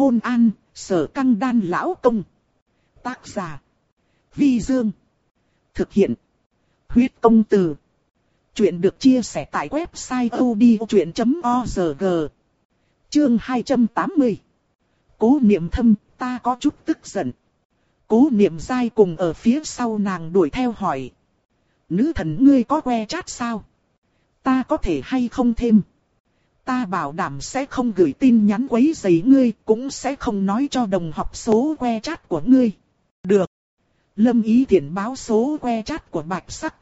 Hôn an, sở căng đan lão công. Tác giả. Vi Dương. Thực hiện. Huyết công từ. Chuyện được chia sẻ tại website odchuyện.org. Chương 280. Cố niệm thâm, ta có chút tức giận. Cố niệm dai cùng ở phía sau nàng đuổi theo hỏi. Nữ thần ngươi có que chát sao? Ta có thể hay không thêm? Ta bảo đảm sẽ không gửi tin nhắn quấy rầy ngươi, cũng sẽ không nói cho đồng học số que chat của ngươi. Được. Lâm ý tiện báo số que chat của bạch sắc.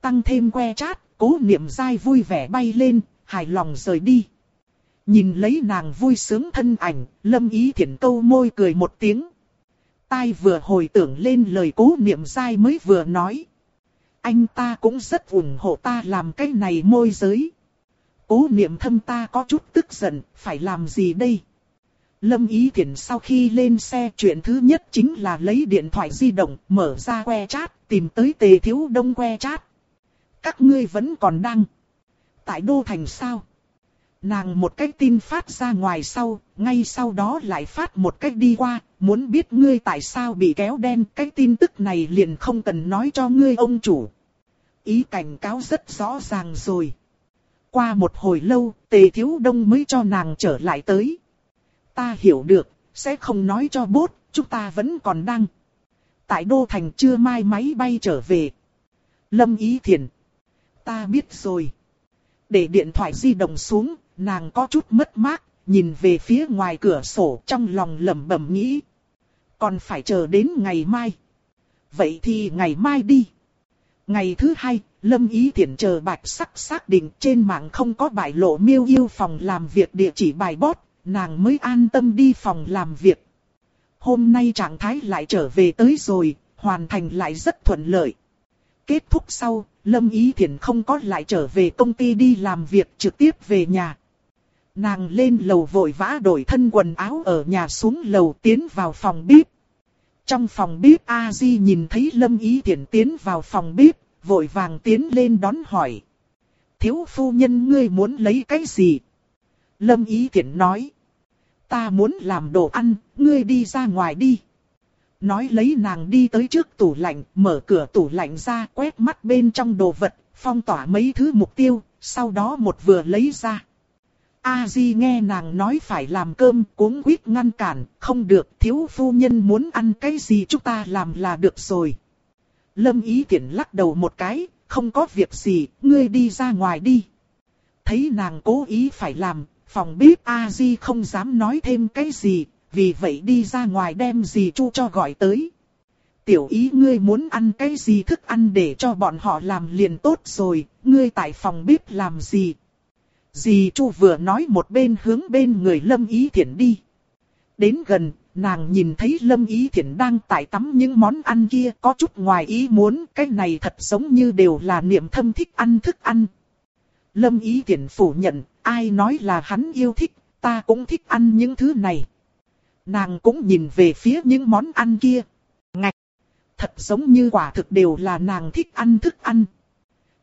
Tăng thêm que chat, cố niệm dai vui vẻ bay lên, hài lòng rời đi. Nhìn lấy nàng vui sướng thân ảnh, lâm ý thiện câu môi cười một tiếng. Tai vừa hồi tưởng lên lời cố niệm dai mới vừa nói. Anh ta cũng rất ủng hộ ta làm cái này môi giới. Cố niệm thâm ta có chút tức giận, phải làm gì đây? Lâm Ý Thiển sau khi lên xe chuyện thứ nhất chính là lấy điện thoại di động, mở ra que chat, tìm tới tề thiếu đông que chat. Các ngươi vẫn còn đang. Tại Đô Thành sao? Nàng một cái tin phát ra ngoài sau, ngay sau đó lại phát một cách đi qua, muốn biết ngươi tại sao bị kéo đen, cái tin tức này liền không cần nói cho ngươi ông chủ. Ý cảnh cáo rất rõ ràng rồi. Qua một hồi lâu, tề thiếu đông mới cho nàng trở lại tới. Ta hiểu được, sẽ không nói cho bốt, chúng ta vẫn còn đang. Tại Đô Thành chưa mai máy bay trở về. Lâm Ý Thiền. Ta biết rồi. Để điện thoại di động xuống, nàng có chút mất mát, nhìn về phía ngoài cửa sổ trong lòng lẩm bẩm nghĩ. Còn phải chờ đến ngày mai. Vậy thì ngày mai đi. Ngày thứ hai, Lâm Ý Thiển chờ bạch sắc xác định trên mạng không có bài lộ miêu yêu phòng làm việc địa chỉ bài bót, nàng mới an tâm đi phòng làm việc. Hôm nay trạng thái lại trở về tới rồi, hoàn thành lại rất thuận lợi. Kết thúc sau, Lâm Ý Thiển không có lại trở về công ty đi làm việc trực tiếp về nhà. Nàng lên lầu vội vã đổi thân quần áo ở nhà xuống lầu tiến vào phòng bếp. Trong phòng bếp A-di nhìn thấy Lâm Ý Thiển tiến vào phòng bếp, vội vàng tiến lên đón hỏi. Thiếu phu nhân ngươi muốn lấy cái gì? Lâm Ý Thiển nói. Ta muốn làm đồ ăn, ngươi đi ra ngoài đi. Nói lấy nàng đi tới trước tủ lạnh, mở cửa tủ lạnh ra, quét mắt bên trong đồ vật, phong tỏa mấy thứ mục tiêu, sau đó một vừa lấy ra. A Di nghe nàng nói phải làm cơm, cuống quýt ngăn cản, không được, thiếu phu nhân muốn ăn cái gì chúng ta làm là được rồi. Lâm Ý tiện lắc đầu một cái, không có việc gì, ngươi đi ra ngoài đi. Thấy nàng cố ý phải làm, phòng bếp A Di không dám nói thêm cái gì, vì vậy đi ra ngoài đem gì chu cho gọi tới. Tiểu ý ngươi muốn ăn cái gì thức ăn để cho bọn họ làm liền tốt rồi, ngươi tại phòng bếp làm gì. Dì chu vừa nói một bên hướng bên người lâm ý Thiển đi. Đến gần, nàng nhìn thấy lâm ý Thiển đang tại tắm những món ăn kia có chút ngoài ý muốn, cái này thật giống như đều là niệm thâm thích ăn thức ăn. Lâm ý Thiển phủ nhận, ai nói là hắn yêu thích, ta cũng thích ăn những thứ này. Nàng cũng nhìn về phía những món ăn kia. Ngạch! Thật giống như quả thực đều là nàng thích ăn thức ăn.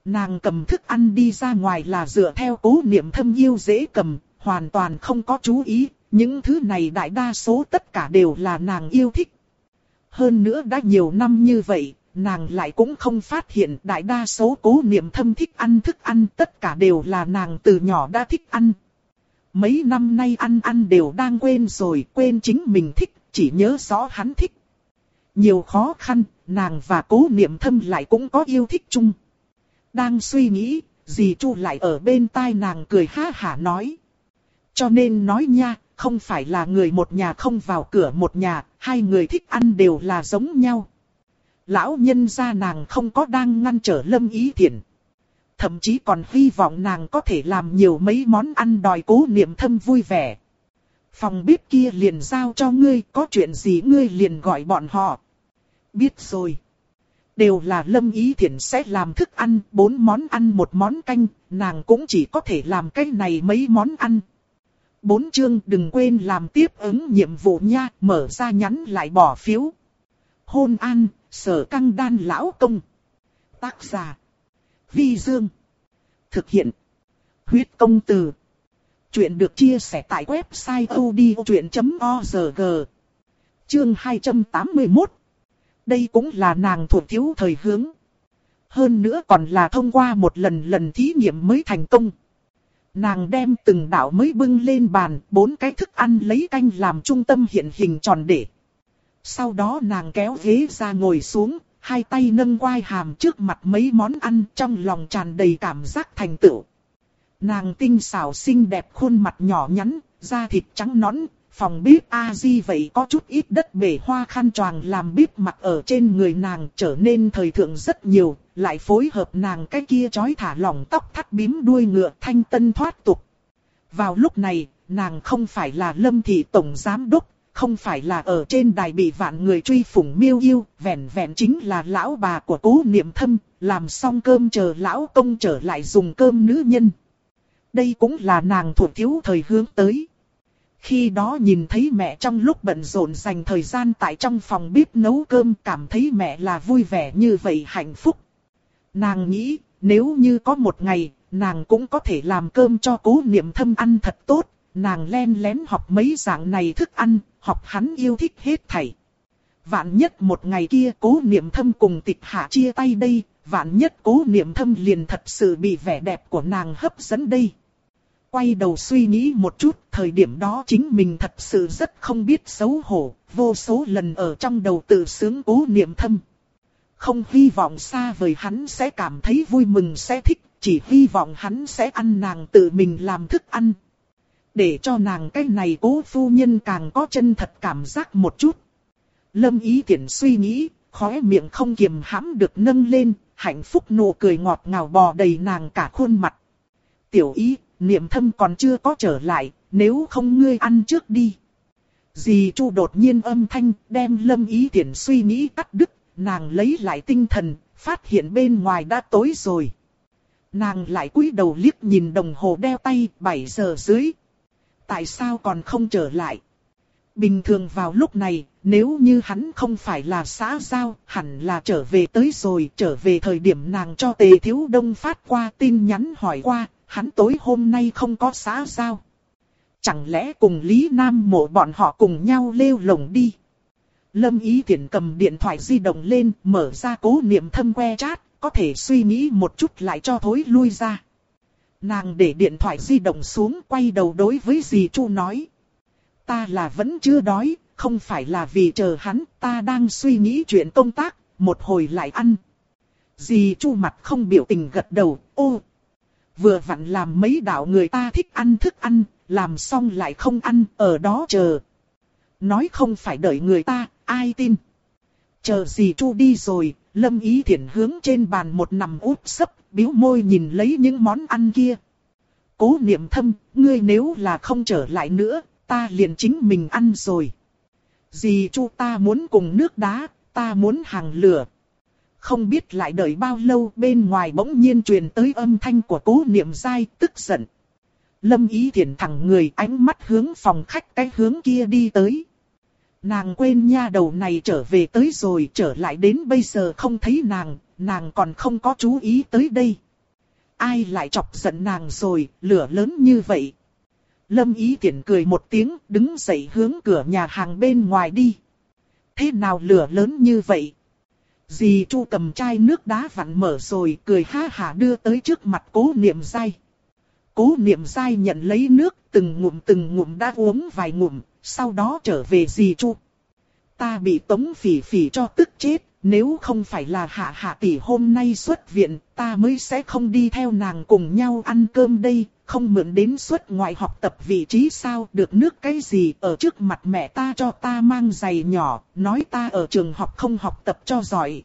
Nàng cầm thức ăn đi ra ngoài là dựa theo cố niệm thâm yêu dễ cầm, hoàn toàn không có chú ý, những thứ này đại đa số tất cả đều là nàng yêu thích. Hơn nữa đã nhiều năm như vậy, nàng lại cũng không phát hiện đại đa số cố niệm thâm thích ăn thức ăn tất cả đều là nàng từ nhỏ đã thích ăn. Mấy năm nay ăn ăn đều đang quên rồi, quên chính mình thích, chỉ nhớ rõ hắn thích. Nhiều khó khăn, nàng và cố niệm thâm lại cũng có yêu thích chung. Đang suy nghĩ, dì Chu lại ở bên tai nàng cười ha hả nói. Cho nên nói nha, không phải là người một nhà không vào cửa một nhà, hai người thích ăn đều là giống nhau. Lão nhân gia nàng không có đang ngăn trở lâm ý thiện. Thậm chí còn hy vọng nàng có thể làm nhiều mấy món ăn đòi cố niệm thâm vui vẻ. Phòng bếp kia liền giao cho ngươi, có chuyện gì ngươi liền gọi bọn họ. Biết rồi. Đều là lâm ý thiện sẽ làm thức ăn, bốn món ăn một món canh, nàng cũng chỉ có thể làm cái này mấy món ăn bốn chương đừng quên làm tiếp ứng nhiệm vụ nha, mở ra nhắn lại bỏ phiếu. Hôn an, sở căng đan lão công. Tác giả. Vi Dương. Thực hiện. Huyết công từ. Chuyện được chia sẻ tại website odchuyện.org. Chương 281. Đây cũng là nàng thuộc thiếu thời hướng. Hơn nữa còn là thông qua một lần lần thí nghiệm mới thành công. Nàng đem từng đạo mới bưng lên bàn, bốn cái thức ăn lấy canh làm trung tâm hiện hình tròn để. Sau đó nàng kéo ghế ra ngồi xuống, hai tay nâng quai hàm trước mặt mấy món ăn trong lòng tràn đầy cảm giác thành tựu. Nàng tinh xảo xinh đẹp khuôn mặt nhỏ nhắn, da thịt trắng nõn, phòng bếp A-di vậy có chút ít đất bể hoa khăn choàng làm bếp mặt ở trên người nàng trở nên thời thượng rất nhiều, lại phối hợp nàng cái kia chói thả lỏng tóc thắt bím đuôi ngựa thanh tân thoát tục. Vào lúc này, nàng không phải là lâm thị tổng giám đốc, không phải là ở trên đài bị vạn người truy phủng miêu yêu, vẻn vẹn chính là lão bà của cố niệm thâm, làm xong cơm chờ lão công trở lại dùng cơm nữ nhân. Đây cũng là nàng thuộc thiếu thời hướng tới. Khi đó nhìn thấy mẹ trong lúc bận rộn dành thời gian tại trong phòng bếp nấu cơm cảm thấy mẹ là vui vẻ như vậy hạnh phúc. Nàng nghĩ, nếu như có một ngày, nàng cũng có thể làm cơm cho cố niệm thâm ăn thật tốt, nàng len lén học mấy dạng này thức ăn, học hắn yêu thích hết thảy. Vạn nhất một ngày kia cố niệm thâm cùng tịch hạ chia tay đây, vạn nhất cố niệm thâm liền thật sự bị vẻ đẹp của nàng hấp dẫn đây. Quay đầu suy nghĩ một chút, thời điểm đó chính mình thật sự rất không biết xấu hổ, vô số lần ở trong đầu tự sướng cố niệm thâm. Không hy vọng xa vời hắn sẽ cảm thấy vui mừng sẽ thích, chỉ hy vọng hắn sẽ ăn nàng tự mình làm thức ăn. Để cho nàng cái này cố phu nhân càng có chân thật cảm giác một chút. Lâm ý tiện suy nghĩ, khóe miệng không kiềm hãm được nâng lên, hạnh phúc nụ cười ngọt ngào bò đầy nàng cả khuôn mặt. Tiểu ý, niệm thâm còn chưa có trở lại, nếu không ngươi ăn trước đi. Dì Chu đột nhiên âm thanh đem lâm ý tiện suy nghĩ cắt đứt, nàng lấy lại tinh thần, phát hiện bên ngoài đã tối rồi. Nàng lại cúi đầu liếc nhìn đồng hồ đeo tay 7 giờ dưới. Tại sao còn không trở lại? Bình thường vào lúc này, nếu như hắn không phải là xã giao, hẳn là trở về tới rồi, trở về thời điểm nàng cho Tề Thiếu Đông phát qua tin nhắn hỏi qua, hắn tối hôm nay không có xã giao. Chẳng lẽ cùng Lý Nam mộ bọn họ cùng nhau lêu lồng đi? Lâm Ý Thiển cầm điện thoại di động lên, mở ra cố niệm thâm que chat, có thể suy nghĩ một chút lại cho thối lui ra. Nàng để điện thoại di động xuống quay đầu đối với dì Chu nói. Ta là vẫn chưa đói, không phải là vì chờ hắn, ta đang suy nghĩ chuyện công tác, một hồi lại ăn. Dì Chu mặt không biểu tình gật đầu, ô. Vừa vặn làm mấy đạo người ta thích ăn thức ăn, làm xong lại không ăn, ở đó chờ. Nói không phải đợi người ta, ai tin. Chờ gì Chu đi rồi, Lâm Ý thiện hướng trên bàn một nằm úp sấp, biếu môi nhìn lấy những món ăn kia. Cố niệm thâm, ngươi nếu là không trở lại nữa, ta liền chính mình ăn rồi. Dì Chu ta muốn cùng nước đá, ta muốn hàng lửa. Không biết lại đợi bao lâu bên ngoài bỗng nhiên truyền tới âm thanh của cố niệm dai tức giận. Lâm ý thiền thẳng người ánh mắt hướng phòng khách cái hướng kia đi tới. Nàng quên nha đầu này trở về tới rồi trở lại đến bây giờ không thấy nàng, nàng còn không có chú ý tới đây. Ai lại chọc giận nàng rồi, lửa lớn như vậy. Lâm ý tiện cười một tiếng, đứng dậy hướng cửa nhà hàng bên ngoài đi. Thế nào lửa lớn như vậy? Dì Chu cầm chai nước đá vặn mở rồi, cười ha hả đưa tới trước mặt cố niệm dai. Cố niệm dai nhận lấy nước, từng ngụm từng ngụm đã uống vài ngụm, sau đó trở về dì Chu. Ta bị tống phỉ phỉ cho tức chết, nếu không phải là hạ hạ tỷ hôm nay xuất viện, ta mới sẽ không đi theo nàng cùng nhau ăn cơm đây, không mượn đến suốt ngoại học tập vị trí sao được nước cái gì ở trước mặt mẹ ta cho ta mang giày nhỏ, nói ta ở trường học không học tập cho giỏi.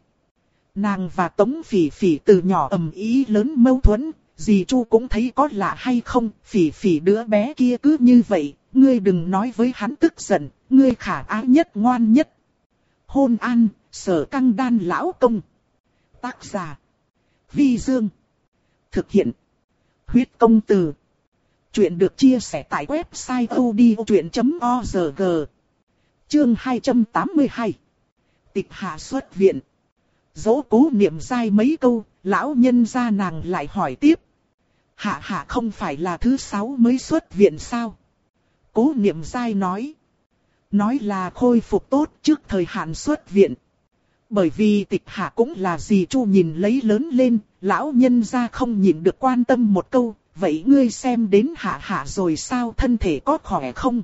Nàng và Tống Phỉ Phỉ từ nhỏ ầm ý lớn mâu thuẫn, dì Chu cũng thấy có lạ hay không, Phỉ Phỉ đứa bé kia cứ như vậy, ngươi đừng nói với hắn tức giận, ngươi khả ái nhất ngoan nhất. Hôn an, sở căng đan lão công. Tác giả. Vi Dương. Thực hiện. Huyết công từ. Chuyện được chia sẻ tại website odchuyện.org. Chương 282. Tịch hạ xuất viện. Dỗ cố niệm dai mấy câu, lão nhân ra nàng lại hỏi tiếp. Hạ hạ không phải là thứ sáu mới xuất viện sao? Cố niệm dai nói. Nói là khôi phục tốt trước thời hạn xuất viện. Bởi vì tịch hạ cũng là gì chu nhìn lấy lớn lên, lão nhân ra không nhìn được quan tâm một câu, vậy ngươi xem đến hạ hạ rồi sao thân thể có khỏe không?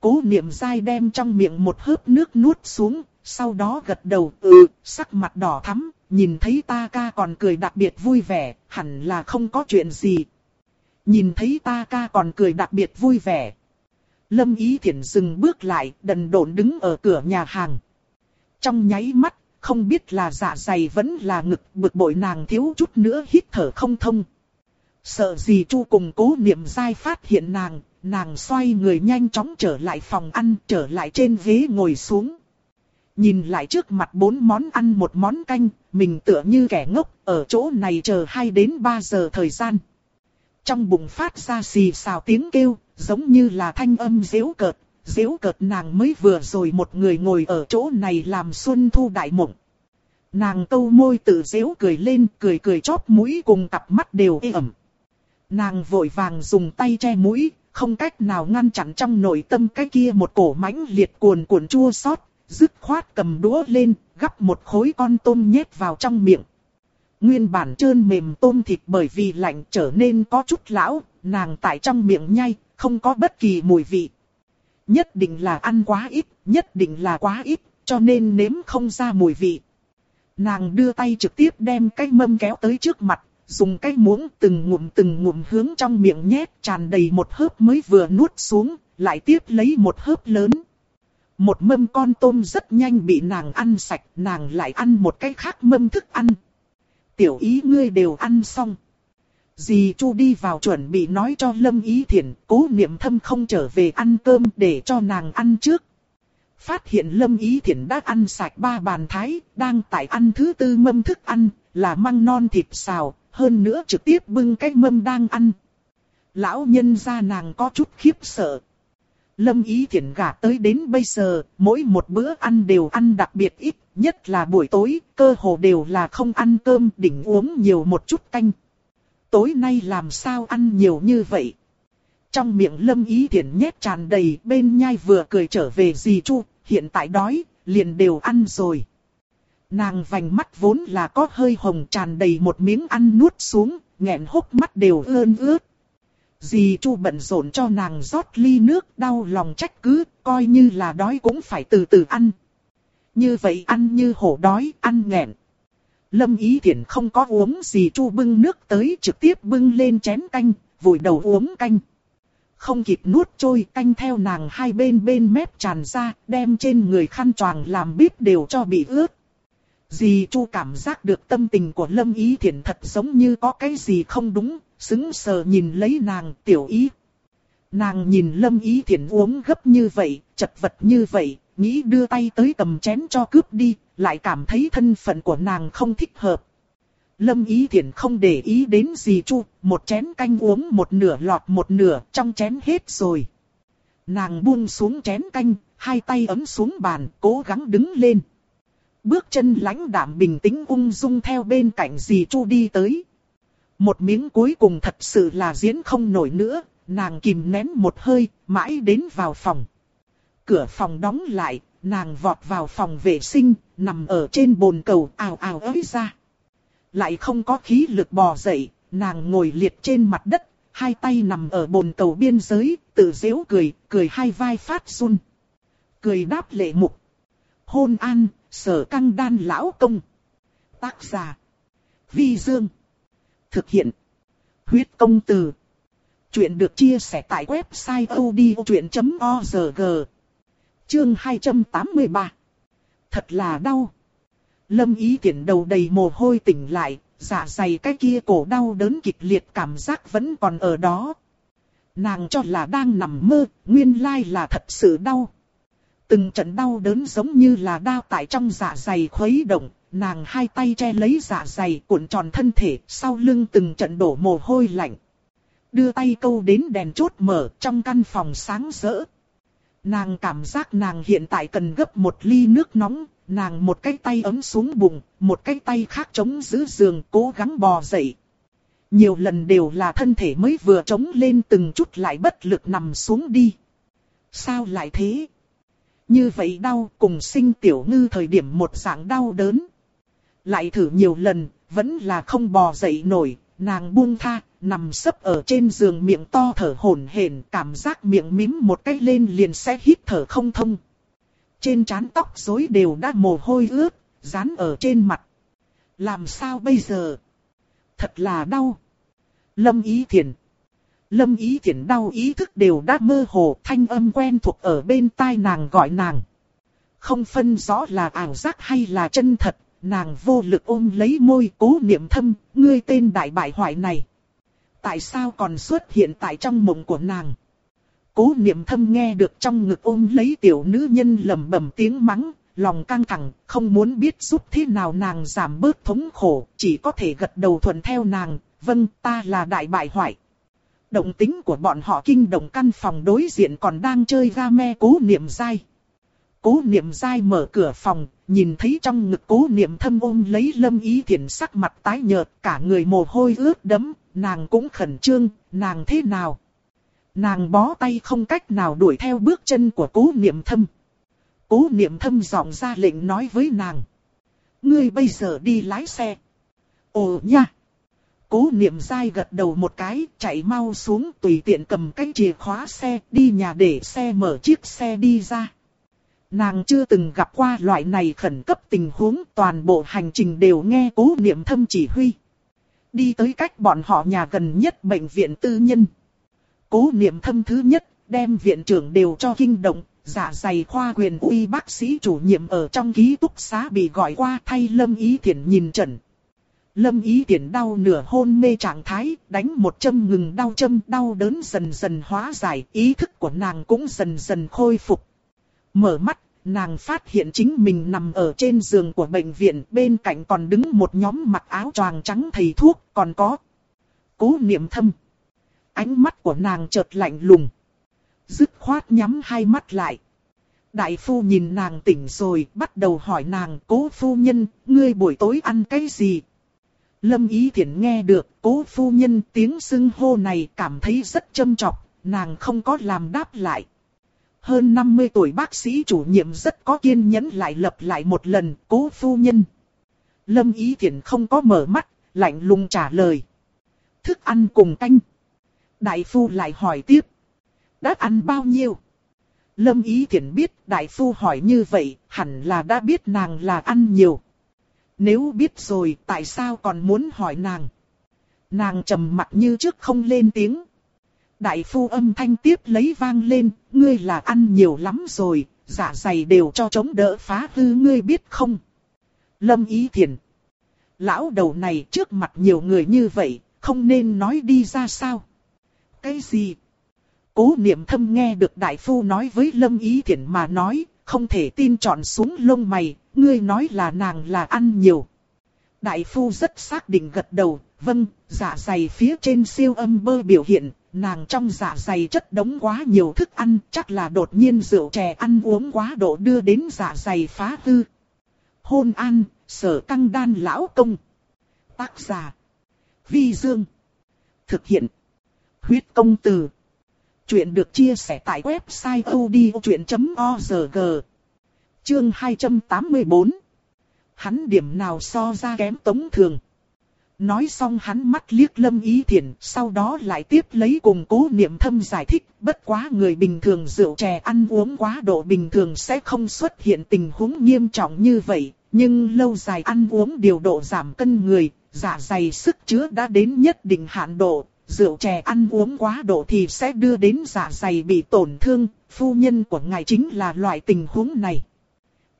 Cố niệm dai đem trong miệng một hớp nước nuốt xuống, sau đó gật đầu, ừ, sắc mặt đỏ thắm, nhìn thấy ta ca còn cười đặc biệt vui vẻ, hẳn là không có chuyện gì. Nhìn thấy ta ca còn cười đặc biệt vui vẻ. Lâm Ý thiện dừng bước lại, đần độn đứng ở cửa nhà hàng. Trong nháy mắt, không biết là dạ dày vẫn là ngực bực bội nàng thiếu chút nữa hít thở không thông. Sợ gì chu cùng cố niệm dai phát hiện nàng, nàng xoay người nhanh chóng trở lại phòng ăn, trở lại trên ghế ngồi xuống. Nhìn lại trước mặt bốn món ăn một món canh, mình tựa như kẻ ngốc, ở chỗ này chờ 2 đến 3 giờ thời gian. Trong bụng phát ra xì xào tiếng kêu, giống như là thanh âm dễu cợt, dễu cợt nàng mới vừa rồi một người ngồi ở chỗ này làm xuân thu đại mộng. Nàng câu môi tự dễu cười lên, cười cười chóp mũi cùng cặp mắt đều ê ẩm. Nàng vội vàng dùng tay che mũi, không cách nào ngăn chặn trong nội tâm cái kia một cổ mãnh liệt cuồn cuộn chua xót, dứt khoát cầm đũa lên, gắp một khối con tôm nhét vào trong miệng. Nguyên bản trơn mềm tôm thịt bởi vì lạnh trở nên có chút lão, nàng tại trong miệng nhai, không có bất kỳ mùi vị. Nhất định là ăn quá ít, nhất định là quá ít, cho nên nếm không ra mùi vị. Nàng đưa tay trực tiếp đem cái mâm kéo tới trước mặt, dùng cái muỗng từng ngụm từng ngụm hướng trong miệng nhét tràn đầy một hớp mới vừa nuốt xuống, lại tiếp lấy một hớp lớn. Một mâm con tôm rất nhanh bị nàng ăn sạch, nàng lại ăn một cái khác mâm thức ăn. Tiểu ý ngươi đều ăn xong. Dì Chu đi vào chuẩn bị nói cho Lâm Ý Thiển, cố niệm thâm không trở về ăn cơm để cho nàng ăn trước. Phát hiện Lâm Ý Thiển đã ăn sạch ba bàn thái, đang tại ăn thứ tư mâm thức ăn, là măng non thịt xào, hơn nữa trực tiếp bưng cái mâm đang ăn. Lão nhân ra nàng có chút khiếp sợ. Lâm Ý Thiển gả tới đến bây giờ, mỗi một bữa ăn đều ăn đặc biệt ít, nhất là buổi tối, cơ hồ đều là không ăn cơm, đỉnh uống nhiều một chút canh. Tối nay làm sao ăn nhiều như vậy? Trong miệng Lâm Ý thiện nhét tràn đầy, bên nhai vừa cười trở về dì Chu, hiện tại đói, liền đều ăn rồi. Nàng vành mắt vốn là có hơi hồng tràn đầy một miếng ăn nuốt xuống, nghẹn hốc mắt đều ơn ướt. Dì Chu bận rộn cho nàng rót ly nước đau lòng trách cứ, coi như là đói cũng phải từ từ ăn. Như vậy ăn như hổ đói, ăn nghẹn. Lâm Ý Thiển không có uống gì Chu bưng nước tới trực tiếp bưng lên chén canh, vùi đầu uống canh. Không kịp nuốt trôi canh theo nàng hai bên bên mép tràn ra, đem trên người khăn choàng làm bếp đều cho bị ướt. Dì Chu cảm giác được tâm tình của Lâm Ý Thiển thật giống như có cái gì không đúng, xứng sờ nhìn lấy nàng tiểu ý. Nàng nhìn Lâm Ý Thiển uống gấp như vậy, chật vật như vậy, nghĩ đưa tay tới cầm chén cho cướp đi, lại cảm thấy thân phận của nàng không thích hợp. Lâm Ý Thiển không để ý đến gì chu, một chén canh uống một nửa lọt một nửa, trong chén hết rồi. Nàng buông xuống chén canh, hai tay ấm xuống bàn, cố gắng đứng lên. Bước chân lãnh đạm bình tĩnh ung dung theo bên cạnh dì chu đi tới. Một miếng cuối cùng thật sự là diễn không nổi nữa, nàng kìm nén một hơi, mãi đến vào phòng. Cửa phòng đóng lại, nàng vọt vào phòng vệ sinh, nằm ở trên bồn cầu ào ào ới ra. Lại không có khí lực bò dậy, nàng ngồi liệt trên mặt đất, hai tay nằm ở bồn cầu biên giới, tự dễu cười, cười hai vai phát run. Cười đáp lệ mục. Hôn an, sở căng đan lão công. Tác giả. Vi Dương. Thực hiện. Huyết công từ. Chuyện được chia sẻ tại website odchuyện.org. Chương 283. Thật là đau. Lâm ý tiện đầu đầy mồ hôi tỉnh lại, dạ dày cái kia cổ đau đớn kịch liệt cảm giác vẫn còn ở đó. Nàng cho là đang nằm mơ, nguyên lai là thật sự đau. Từng trận đau đớn giống như là đau tại trong dạ dày khuấy động, nàng hai tay che lấy dạ dày cuộn tròn thân thể, sau lưng từng trận đổ mồ hôi lạnh. Đưa tay câu đến đèn chốt mở trong căn phòng sáng rỡ. Nàng cảm giác nàng hiện tại cần gấp một ly nước nóng, nàng một cái tay ấm xuống bụng, một cái tay khác chống giữ giường cố gắng bò dậy. Nhiều lần đều là thân thể mới vừa chống lên từng chút lại bất lực nằm xuống đi. Sao lại thế? Như vậy đau cùng sinh tiểu ngư thời điểm một dạng đau đớn. Lại thử nhiều lần, vẫn là không bò dậy nổi, nàng buông tha, nằm sấp ở trên giường miệng to thở hổn hển, cảm giác miệng mím một cái lên liền sẽ hít thở không thông. Trên trán tóc rối đều đã mồ hôi ướt, dán ở trên mặt. Làm sao bây giờ? Thật là đau. Lâm Ý thiền Lâm Ý thiền đau ý thức đều đã mơ hồ, thanh âm quen thuộc ở bên tai nàng gọi nàng. Không phân rõ là ảo giác hay là chân thật, nàng vô lực ôm lấy môi cố niệm thâm, ngươi tên đại bại hoại này. Tại sao còn xuất hiện tại trong mộng của nàng? Cố niệm thâm nghe được trong ngực ôm lấy tiểu nữ nhân lầm bẩm tiếng mắng, lòng căng thẳng, không muốn biết giúp thế nào nàng giảm bớt thống khổ, chỉ có thể gật đầu thuận theo nàng, vâng ta là đại bại hoại. Động tính của bọn họ kinh động căn phòng đối diện còn đang chơi game cố niệm dai. Cố niệm dai mở cửa phòng, nhìn thấy trong ngực cố niệm thâm ôm lấy lâm ý thiện sắc mặt tái nhợt, cả người mồ hôi ướt đẫm, nàng cũng khẩn trương, nàng thế nào? Nàng bó tay không cách nào đuổi theo bước chân của cố niệm thâm. Cố niệm thâm giọng ra lệnh nói với nàng. Ngươi bây giờ đi lái xe. Ồ nha! Cố niệm dai gật đầu một cái, chạy mau xuống tùy tiện cầm cái chìa khóa xe, đi nhà để xe mở chiếc xe đi ra. Nàng chưa từng gặp qua loại này khẩn cấp tình huống, toàn bộ hành trình đều nghe cố niệm thâm chỉ huy. Đi tới cách bọn họ nhà gần nhất bệnh viện tư nhân. Cố niệm thâm thứ nhất, đem viện trưởng đều cho kinh động, giả dày khoa quyền uy bác sĩ chủ nhiệm ở trong ký túc xá bị gọi qua thay Lâm Ý Thiển nhìn trận. Lâm Ý Thiển đau nửa hôn mê trạng thái, đánh một châm ngừng đau châm đau đớn dần dần hóa giải, ý thức của nàng cũng dần dần khôi phục. Mở mắt, nàng phát hiện chính mình nằm ở trên giường của bệnh viện, bên cạnh còn đứng một nhóm mặc áo choàng trắng thầy thuốc, còn có cố niệm thâm. Ánh mắt của nàng chợt lạnh lùng. Dứt khoát nhắm hai mắt lại. Đại phu nhìn nàng tỉnh rồi, bắt đầu hỏi nàng, cố phu nhân, ngươi buổi tối ăn cái gì? Lâm Ý Thiển nghe được cố phu nhân tiếng xưng hô này cảm thấy rất châm chọc, nàng không có làm đáp lại. Hơn 50 tuổi bác sĩ chủ nhiệm rất có kiên nhẫn lại lập lại một lần, cố phu nhân. Lâm Ý Thiển không có mở mắt, lạnh lùng trả lời. Thức ăn cùng canh. Đại phu lại hỏi tiếp. Đã ăn bao nhiêu? Lâm Ý Thiển biết đại phu hỏi như vậy, hẳn là đã biết nàng là ăn nhiều. Nếu biết rồi tại sao còn muốn hỏi nàng? Nàng trầm mặt như trước không lên tiếng. Đại phu âm thanh tiếp lấy vang lên, ngươi là ăn nhiều lắm rồi, dạ dày đều cho chống đỡ phá hư ngươi biết không? Lâm Ý thiền, Lão đầu này trước mặt nhiều người như vậy, không nên nói đi ra sao? Cái gì? Cố niệm thâm nghe được đại phu nói với Lâm Ý thiền mà nói, không thể tin trọn xuống lông mày, ngươi nói là nàng là ăn nhiều. Đại phu rất xác định gật đầu, vâng, dạ dày phía trên siêu âm bơ biểu hiện, nàng trong dạ dày chất đống quá nhiều thức ăn, chắc là đột nhiên rượu chè ăn uống quá độ đưa đến dạ dày phá hư. Hôn an, sở căng đan lão công. Tác giả. Vi Dương. Thực hiện. Huyết công từ. Chuyện được chia sẻ tại website odchuyện.org. Chương 284. Hắn điểm nào so ra kém tống thường. Nói xong hắn mắt liếc lâm ý thiền, sau đó lại tiếp lấy cùng cố niệm thâm giải thích, bất quá người bình thường rượu chè ăn uống quá độ bình thường sẽ không xuất hiện tình huống nghiêm trọng như vậy, nhưng lâu dài ăn uống điều độ giảm cân người, dạ dày sức chứa đã đến nhất định hạn độ, rượu chè ăn uống quá độ thì sẽ đưa đến dạ dày bị tổn thương, phu nhân của ngài chính là loại tình huống này.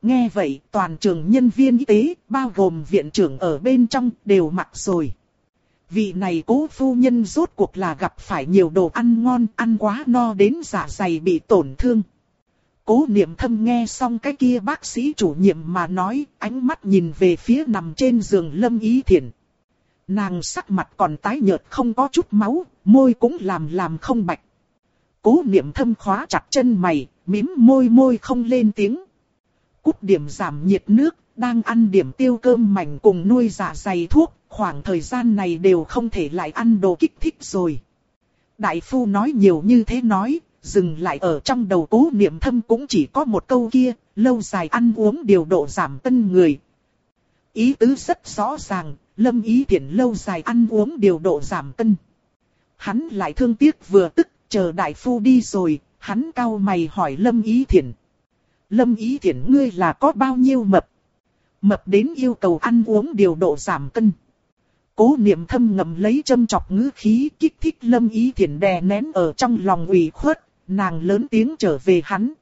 Nghe vậy, toàn trường nhân viên y tế, bao gồm viện trưởng ở bên trong, đều mặc rồi. Vị này cố phu nhân rốt cuộc là gặp phải nhiều đồ ăn ngon, ăn quá no đến dạ dày bị tổn thương. Cố niệm thâm nghe xong cái kia bác sĩ chủ nhiệm mà nói, ánh mắt nhìn về phía nằm trên giường lâm ý thiện. Nàng sắc mặt còn tái nhợt không có chút máu, môi cũng làm làm không bạch. Cố niệm thâm khóa chặt chân mày, mím môi môi không lên tiếng. Cút điểm giảm nhiệt nước, đang ăn điểm tiêu cơm mảnh cùng nuôi dạ dày thuốc, khoảng thời gian này đều không thể lại ăn đồ kích thích rồi. Đại phu nói nhiều như thế nói, dừng lại ở trong đầu cố niệm thâm cũng chỉ có một câu kia, lâu dài ăn uống điều độ giảm cân người. Ý tứ rất rõ ràng, lâm ý thiện lâu dài ăn uống điều độ giảm cân. Hắn lại thương tiếc vừa tức, chờ đại phu đi rồi, hắn cao mày hỏi lâm ý thiện. Lâm ý thiện ngươi là có bao nhiêu mập? Mập đến yêu cầu ăn uống điều độ giảm cân. Cố niệm thâm ngầm lấy châm chọc ngữ khí kích thích lâm ý thiện đè nén ở trong lòng ủy khuất, nàng lớn tiếng trở về hắn.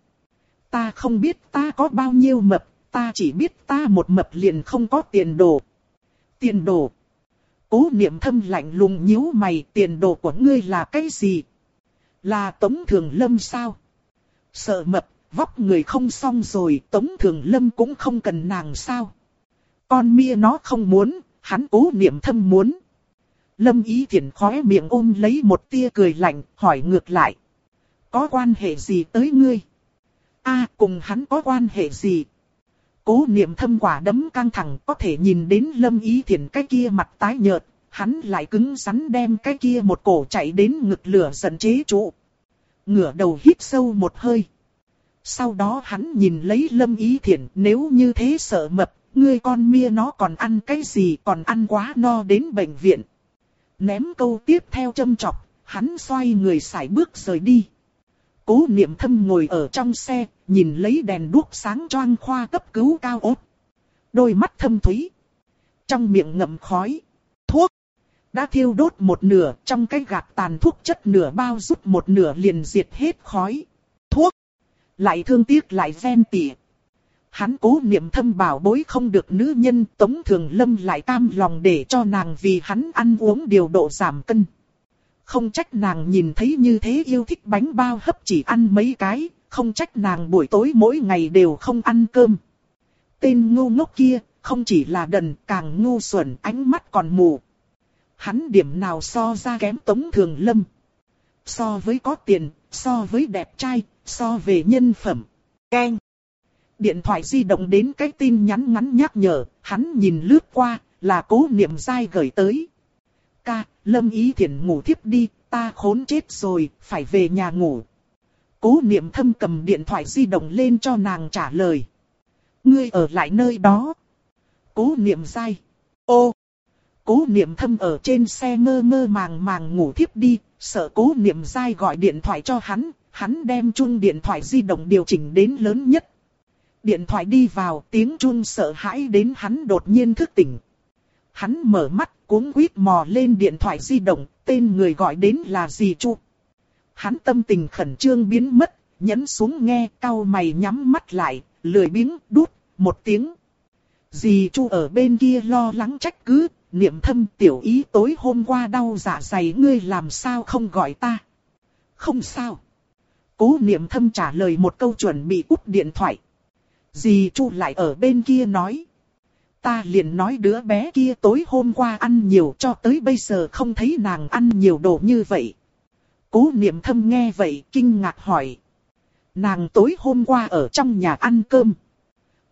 Ta không biết ta có bao nhiêu mập, ta chỉ biết ta một mập liền không có tiền đồ. Tiền đồ. Cố niệm thâm lạnh lùng nhíu mày tiền đồ của ngươi là cái gì? Là Tống Thường Lâm sao? Sợ mập, vóc người không xong rồi, Tống Thường Lâm cũng không cần nàng sao? Con mia nó không muốn, hắn cố niệm thâm muốn. Lâm ý thiển khóe miệng ôm lấy một tia cười lạnh, hỏi ngược lại. Có quan hệ gì tới ngươi? a cùng hắn có quan hệ gì? Cố niệm thâm quả đấm căng thẳng có thể nhìn đến lâm ý thiển cái kia mặt tái nhợt, hắn lại cứng rắn đem cái kia một cổ chạy đến ngực lửa giận chế trụ. Ngửa đầu hít sâu một hơi. Sau đó hắn nhìn lấy lâm ý thiện nếu như thế sợ mập, ngươi con mia nó còn ăn cái gì còn ăn quá no đến bệnh viện. Ném câu tiếp theo châm chọc, hắn xoay người xài bước rời đi. Cố niệm thâm ngồi ở trong xe, nhìn lấy đèn đuốc sáng choang khoa cấp cứu cao ốt. Đôi mắt thâm thúy. Trong miệng ngậm khói. Thuốc. Đã thiêu đốt một nửa, trong cái gạt tàn thuốc chất nửa bao rút một nửa liền diệt hết khói. Lại thương tiếc lại ghen tị. Hắn cố niệm thâm bảo bối không được nữ nhân Tống Thường Lâm lại tam lòng để cho nàng vì hắn ăn uống điều độ giảm cân. Không trách nàng nhìn thấy như thế yêu thích bánh bao hấp chỉ ăn mấy cái, không trách nàng buổi tối mỗi ngày đều không ăn cơm. Tên ngu ngốc kia, không chỉ là đần càng ngu xuẩn ánh mắt còn mù. Hắn điểm nào so ra kém Tống Thường Lâm. So với có tiền, so với đẹp trai, so về nhân phẩm. Ken. Điện thoại di động đến cái tin nhắn ngắn nhắc nhở, hắn nhìn lướt qua, là cố niệm dai gửi tới. Ca, Lâm Ý Thiển ngủ thiếp đi, ta khốn chết rồi, phải về nhà ngủ. Cố niệm thâm cầm điện thoại di động lên cho nàng trả lời. Ngươi ở lại nơi đó. Cố niệm dai. Ô. Cố niệm thâm ở trên xe mơ mơ màng màng ngủ thiếp đi, sợ cố niệm dai gọi điện thoại cho hắn, hắn đem chuông điện thoại di động điều chỉnh đến lớn nhất. Điện thoại đi vào, tiếng chuông sợ hãi đến hắn đột nhiên thức tỉnh. Hắn mở mắt, cuống quýt mò lên điện thoại di động, tên người gọi đến là gì chu. Hắn tâm tình khẩn trương biến mất, nhấn xuống nghe, cau mày nhắm mắt lại, lười biếng, đút, một tiếng. Dì Chu ở bên kia lo lắng trách cứ, niệm thâm tiểu ý tối hôm qua đau dạ dày ngươi làm sao không gọi ta. Không sao. Cố niệm thâm trả lời một câu chuẩn bị cúp điện thoại. Dì Chu lại ở bên kia nói. Ta liền nói đứa bé kia tối hôm qua ăn nhiều cho tới bây giờ không thấy nàng ăn nhiều đồ như vậy. Cố niệm thâm nghe vậy kinh ngạc hỏi. Nàng tối hôm qua ở trong nhà ăn cơm.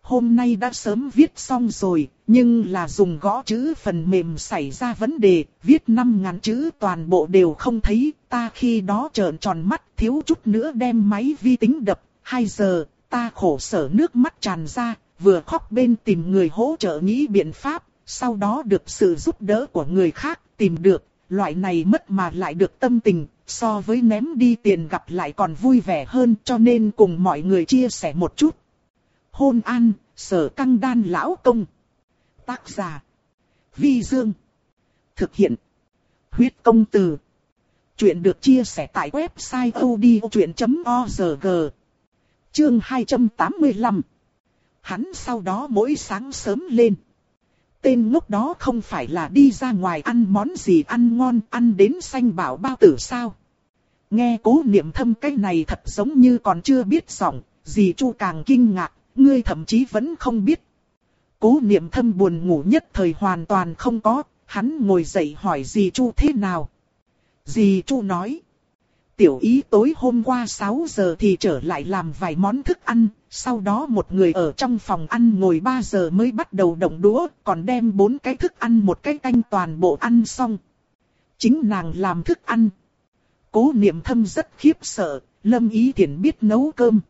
Hôm nay đã sớm viết xong rồi, nhưng là dùng gõ chữ phần mềm xảy ra vấn đề, viết năm ngàn chữ toàn bộ đều không thấy, ta khi đó trợn tròn mắt thiếu chút nữa đem máy vi tính đập, 2 giờ, ta khổ sở nước mắt tràn ra, vừa khóc bên tìm người hỗ trợ nghĩ biện pháp, sau đó được sự giúp đỡ của người khác, tìm được, loại này mất mà lại được tâm tình, so với ném đi tiền gặp lại còn vui vẻ hơn cho nên cùng mọi người chia sẻ một chút. Hôn an, sở căng đan lão công. Tác giả. Vi Dương. Thực hiện. Huyết công từ. Chuyện được chia sẻ tại website odchuyện.org. Chương 285 Hắn sau đó mỗi sáng sớm lên. Tên ngốc đó không phải là đi ra ngoài ăn món gì ăn ngon ăn đến xanh bảo bao tử sao. Nghe cố niệm thâm cái này thật giống như còn chưa biết giọng, dì chu càng kinh ngạc, ngươi thậm chí vẫn không biết. Cố niệm thâm buồn ngủ nhất thời hoàn toàn không có, hắn ngồi dậy hỏi dì chu thế nào. Dì chu nói. tiểu ý tối hôm qua 6 giờ thì trở lại làm vài món thức ăn, sau đó một người ở trong phòng ăn ngồi 3 giờ mới bắt đầu động đũa, còn đem bốn cái thức ăn một cái canh toàn bộ ăn xong. Chính nàng làm thức ăn. Cố niệm thâm rất khiếp sợ, lâm ý thiện biết nấu cơm.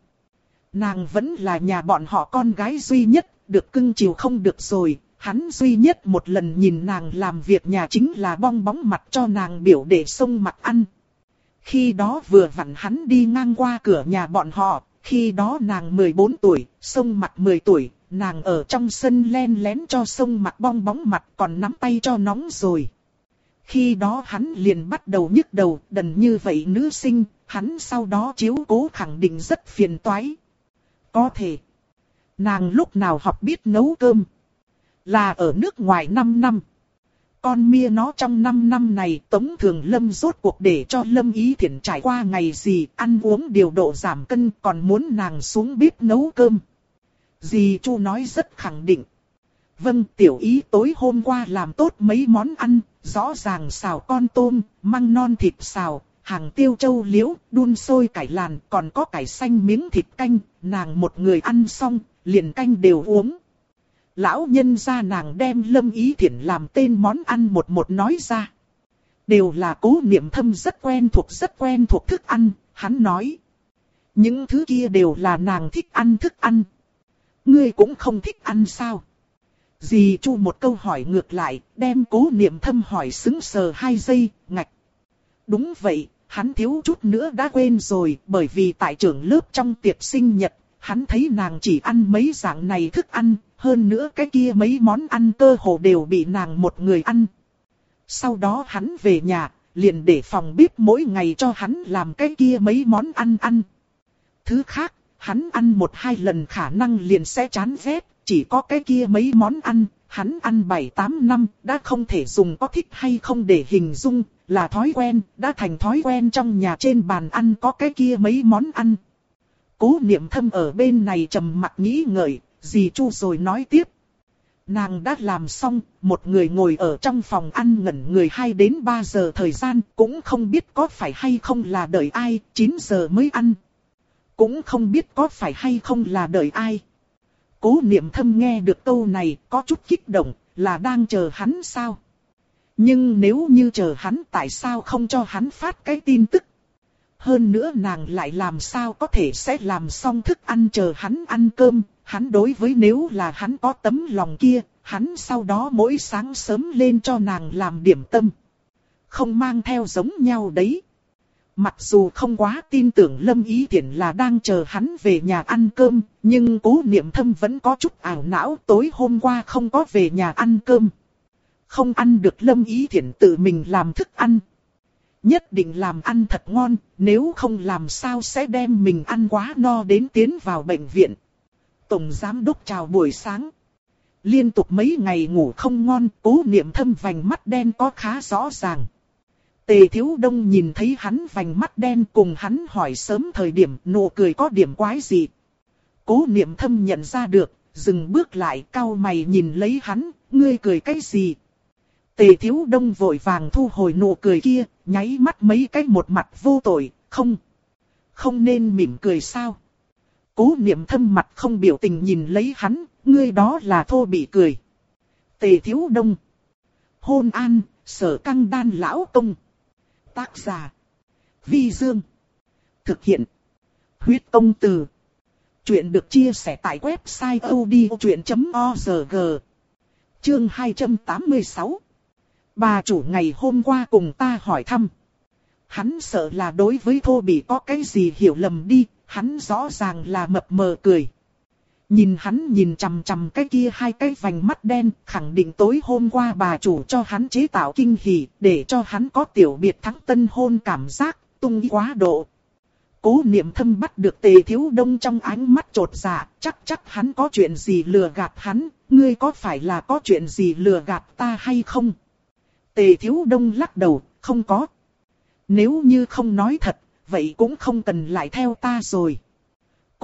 Nàng vẫn là nhà bọn họ con gái duy nhất, được cưng chiều không được rồi, hắn duy nhất một lần nhìn nàng làm việc nhà chính là bong bóng mặt cho nàng biểu để sông mặt ăn. Khi đó vừa vặn hắn đi ngang qua cửa nhà bọn họ, khi đó nàng 14 tuổi, sông mặt 10 tuổi, nàng ở trong sân len lén cho sông mặt bong bóng mặt còn nắm tay cho nóng rồi. Khi đó hắn liền bắt đầu nhức đầu, đần như vậy nữ sinh, hắn sau đó chiếu cố khẳng định rất phiền toái. Có thể, nàng lúc nào học biết nấu cơm, là ở nước ngoài 5 năm. Con mia nó trong 5 năm này Tống Thường Lâm rốt cuộc để cho Lâm Ý Thiển trải qua ngày gì ăn uống điều độ giảm cân còn muốn nàng xuống bếp nấu cơm. Dì Chu nói rất khẳng định. Vâng tiểu ý tối hôm qua làm tốt mấy món ăn, rõ ràng xào con tôm, măng non thịt xào, hàng tiêu châu liễu, đun sôi cải làn, còn có cải xanh miếng thịt canh, nàng một người ăn xong, liền canh đều uống. Lão nhân gia nàng đem lâm ý thiện làm tên món ăn một một nói ra. Đều là cố niệm thâm rất quen thuộc rất quen thuộc thức ăn, hắn nói. Những thứ kia đều là nàng thích ăn thức ăn. Ngươi cũng không thích ăn sao? Dì Chu một câu hỏi ngược lại, đem cố niệm thâm hỏi xứng sờ hai giây, ngạch. Đúng vậy, hắn thiếu chút nữa đã quên rồi, bởi vì tại trưởng lớp trong tiệc sinh nhật, hắn thấy nàng chỉ ăn mấy dạng này thức ăn, hơn nữa cái kia mấy món ăn cơ hồ đều bị nàng một người ăn. Sau đó hắn về nhà, liền để phòng bếp mỗi ngày cho hắn làm cái kia mấy món ăn ăn. Thứ khác, hắn ăn một hai lần khả năng liền sẽ chán ghét, chỉ có cái kia mấy món ăn, hắn ăn 7-8 năm, đã không thể dùng có thích hay không để hình dung, là thói quen, đã thành thói quen trong nhà trên bàn ăn có cái kia mấy món ăn. Cố niệm thâm ở bên này trầm mặc nghĩ ngợi, dì Chu rồi nói tiếp. Nàng đã làm xong, một người ngồi ở trong phòng ăn ngẩn người 2 đến 3 giờ thời gian, cũng không biết có phải hay không là đợi ai, 9 giờ mới ăn. Cũng không biết có phải hay không là đợi ai. Cố niệm thâm nghe được câu này, có chút kích động, là đang chờ hắn sao? Nhưng nếu như chờ hắn tại sao không cho hắn phát cái tin tức? Hơn nữa nàng lại làm sao có thể sẽ làm xong thức ăn chờ hắn ăn cơm, hắn đối với nếu là hắn có tấm lòng kia, hắn sau đó mỗi sáng sớm lên cho nàng làm điểm tâm. Không mang theo giống nhau đấy. Mặc dù không quá tin tưởng Lâm Ý Thiển là đang chờ hắn về nhà ăn cơm, nhưng cố niệm thâm vẫn có chút ảo não tối hôm qua không có về nhà ăn cơm. Không ăn được Lâm Ý Thiển tự mình làm thức ăn. Nhất định làm ăn thật ngon, nếu không làm sao sẽ đem mình ăn quá no đến tiến vào bệnh viện. Tổng Giám Đốc chào buổi sáng. Liên tục mấy ngày ngủ không ngon, cố niệm thâm vành mắt đen có khá rõ ràng. Tề Thiếu Đông nhìn thấy hắn vành mắt đen cùng hắn hỏi sớm thời điểm nụ cười có điểm quái gì. Cố niệm thâm nhận ra được, dừng bước lại cau mày nhìn lấy hắn, ngươi cười cái gì? Tề Thiếu Đông vội vàng thu hồi nụ cười kia, nháy mắt mấy cái một mặt vô tội, không. Không nên mỉm cười sao? Cố niệm thâm mặt không biểu tình nhìn lấy hắn, ngươi đó là thô bị cười. Tề Thiếu Đông. Hôn an, sở căng đan lão công. Tác giả. Vi Dương. Thực hiện. Huyết công từ. Chuyện được chia sẻ tại website odchuyện.org. Chương 286. Bà chủ ngày hôm qua cùng ta hỏi thăm. Hắn sợ là đối với thô bị có cái gì hiểu lầm đi, hắn rõ ràng là mập mờ cười. Nhìn hắn nhìn chằm chằm cái kia hai cái vành mắt đen, khẳng định tối hôm qua bà chủ cho hắn chế tạo kinh hỉ, để cho hắn có tiểu biệt thắng tân hôn cảm giác, tung quá độ. Cố niệm thâm bắt được tề thiếu đông trong ánh mắt trột dạ, chắc chắc hắn có chuyện gì lừa gạt hắn, ngươi có phải là có chuyện gì lừa gạt ta hay không? Tề thiếu đông lắc đầu, không có. Nếu như không nói thật, vậy cũng không cần lại theo ta rồi.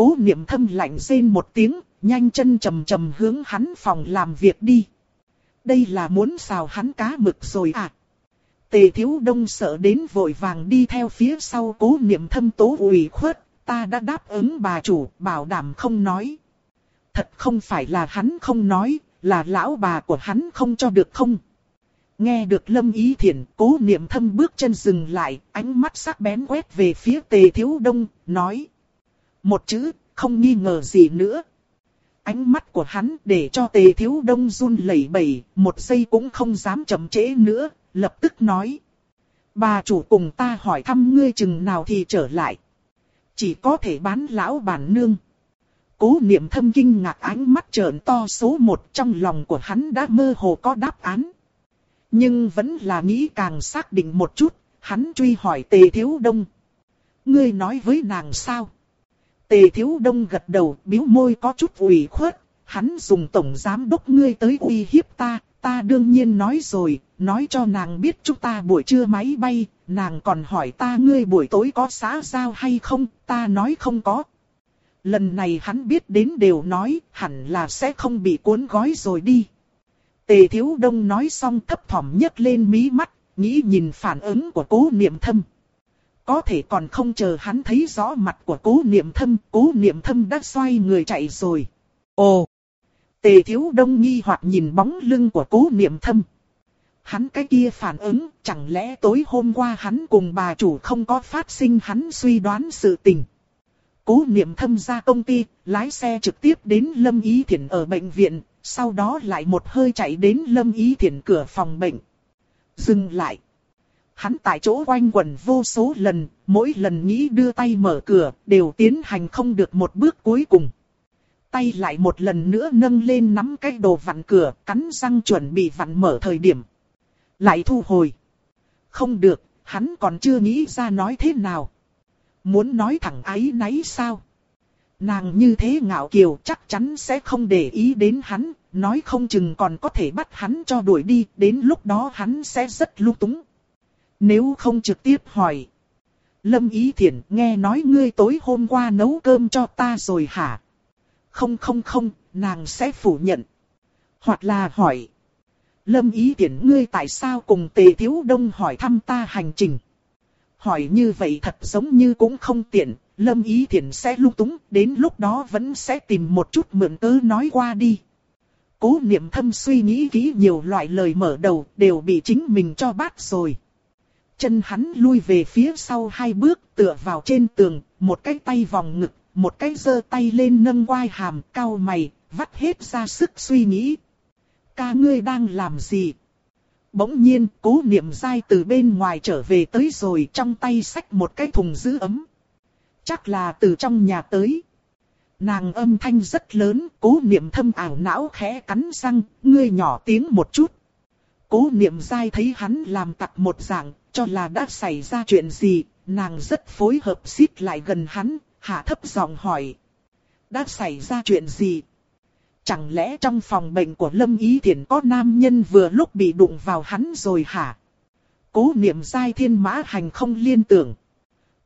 Cố niệm thâm lạnh rên một tiếng, nhanh chân chầm chầm hướng hắn phòng làm việc đi. Đây là muốn xào hắn cá mực rồi à? Tề thiếu đông sợ đến vội vàng đi theo phía sau cố niệm thâm tố ủy khuất, ta đã đáp ứng bà chủ, bảo đảm không nói. Thật không phải là hắn không nói, là lão bà của hắn không cho được không. Nghe được lâm ý thiện, cố niệm thâm bước chân dừng lại, ánh mắt sắc bén quét về phía tề thiếu đông, nói. Một chữ, không nghi ngờ gì nữa. Ánh mắt của hắn để cho tề thiếu đông run lẩy bẩy, một giây cũng không dám chậm trễ nữa, lập tức nói. Bà chủ cùng ta hỏi thăm ngươi chừng nào thì trở lại. Chỉ có thể bán lão bản nương. Cố niệm thâm kinh ngạc ánh mắt trợn to số một trong lòng của hắn đã mơ hồ có đáp án. Nhưng vẫn là nghĩ càng xác định một chút, hắn truy hỏi tề thiếu đông. Ngươi nói với nàng sao? Tề thiếu đông gật đầu, biếu môi có chút ủy khuất, hắn dùng tổng giám đốc ngươi tới uy hiếp ta, ta đương nhiên nói rồi, nói cho nàng biết chúng ta buổi trưa máy bay, nàng còn hỏi ta ngươi buổi tối có xã giao hay không, ta nói không có. Lần này hắn biết đến đều nói, hẳn là sẽ không bị cuốn gói rồi đi. Tề thiếu đông nói xong thấp thỏm nhấc lên mí mắt, nghĩ nhìn phản ứng của cố niệm thâm. Có thể còn không chờ hắn thấy rõ mặt của cố niệm thâm, cố niệm thâm đã xoay người chạy rồi. Ồ! Tề thiếu đông nghi hoặc nhìn bóng lưng của cố niệm thâm. Hắn cái kia phản ứng, chẳng lẽ tối hôm qua hắn cùng bà chủ không có phát sinh hắn suy đoán sự tình. Cố niệm thâm ra công ty, lái xe trực tiếp đến Lâm Ý Thiển ở bệnh viện, sau đó lại một hơi chạy đến Lâm Ý Thiển cửa phòng bệnh. Dừng lại. Hắn tại chỗ quanh quẩn vô số lần, mỗi lần nghĩ đưa tay mở cửa, đều tiến hành không được một bước cuối cùng. Tay lại một lần nữa nâng lên nắm cái đồ vặn cửa, cắn răng chuẩn bị vặn mở thời điểm. Lại thu hồi. Không được, hắn còn chưa nghĩ ra nói thế nào. Muốn nói thẳng ấy nấy sao? Nàng như thế ngạo kiều chắc chắn sẽ không để ý đến hắn, nói không chừng còn có thể bắt hắn cho đuổi đi, đến lúc đó hắn sẽ rất lung túng. Nếu không trực tiếp hỏi. Lâm Ý Thiển nghe nói ngươi tối hôm qua nấu cơm cho ta rồi hả? Không không không, nàng sẽ phủ nhận. Hoặc là hỏi. Lâm Ý Thiển ngươi tại sao cùng Tề Thiếu Đông hỏi thăm ta hành trình? Hỏi như vậy thật giống như cũng không tiện, Lâm Ý Thiển sẽ lung túng, đến lúc đó vẫn sẽ tìm một chút mượn cớ nói qua đi. Cố niệm thâm suy nghĩ kỹ nhiều loại lời mở đầu, đều bị chính mình cho bắt rồi. Chân hắn lui về phía sau hai bước, tựa vào trên tường, một cái tay vòng ngực, một cái giơ tay lên nâng quai hàm, cao mày, vắt hết ra sức suy nghĩ. Ca ngươi đang làm gì? Bỗng nhiên, cố niệm dai từ bên ngoài trở về tới rồi trong tay xách một cái thùng giữ ấm. Chắc là từ trong nhà tới. Nàng âm thanh rất lớn, cố niệm thâm ảo não khẽ cắn răng, ngươi nhỏ tiếng một chút. Cố niệm dai thấy hắn làm tặc một dạng, cho là đã xảy ra chuyện gì, nàng rất phối hợp xít lại gần hắn, hạ thấp giọng hỏi. Đã xảy ra chuyện gì? Chẳng lẽ trong phòng bệnh của Lâm Ý Thiển có nam nhân vừa lúc bị đụng vào hắn rồi hả? Cố niệm dai thiên mã hành không liên tưởng.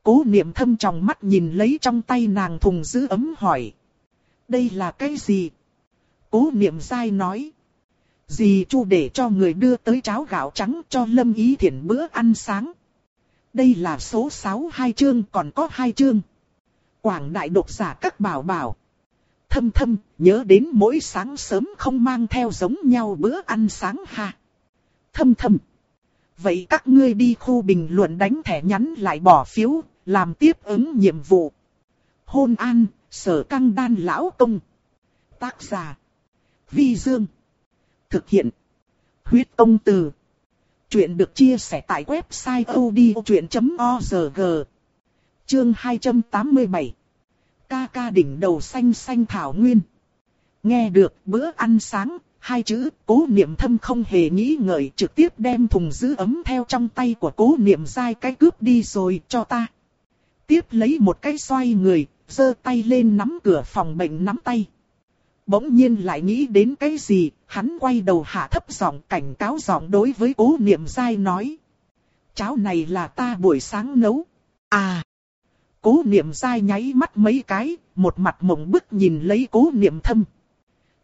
Cố niệm thâm trong mắt nhìn lấy trong tay nàng thùng giữ ấm hỏi. Đây là cái gì? Cố niệm dai nói. Dì chu để cho người đưa tới cháo gạo trắng cho Lâm Ý Thiển bữa ăn sáng. Đây là số 6 hai chương còn có hai chương. Quảng đại độc giả các bảo bảo. Thâm thâm, nhớ đến mỗi sáng sớm không mang theo giống nhau bữa ăn sáng ha. Thâm thâm. Vậy các ngươi đi khu bình luận đánh thẻ nhắn lại bỏ phiếu, làm tiếp ứng nhiệm vụ. Hôn an, sở căng đan lão công. Tác giả. Vi Dương. Thực hiện. Huyết công từ. Chuyện được chia sẻ tại website odchuyện.org. Chương 287. Ca ca đỉnh đầu xanh xanh thảo nguyên. Nghe được bữa ăn sáng, hai chữ cố niệm thâm không hề nghĩ ngợi trực tiếp đem thùng giữ ấm theo trong tay của cố niệm dai cái cướp đi rồi cho ta. Tiếp lấy một cái xoay người, giơ tay lên nắm cửa phòng bệnh nắm tay. Bỗng nhiên lại nghĩ đến cái gì, hắn quay đầu hạ thấp giọng cảnh cáo giọng đối với cố niệm dai nói. Cháo này là ta buổi sáng nấu. À! Cố niệm dai nháy mắt mấy cái, một mặt mộng bức nhìn lấy cố niệm thâm.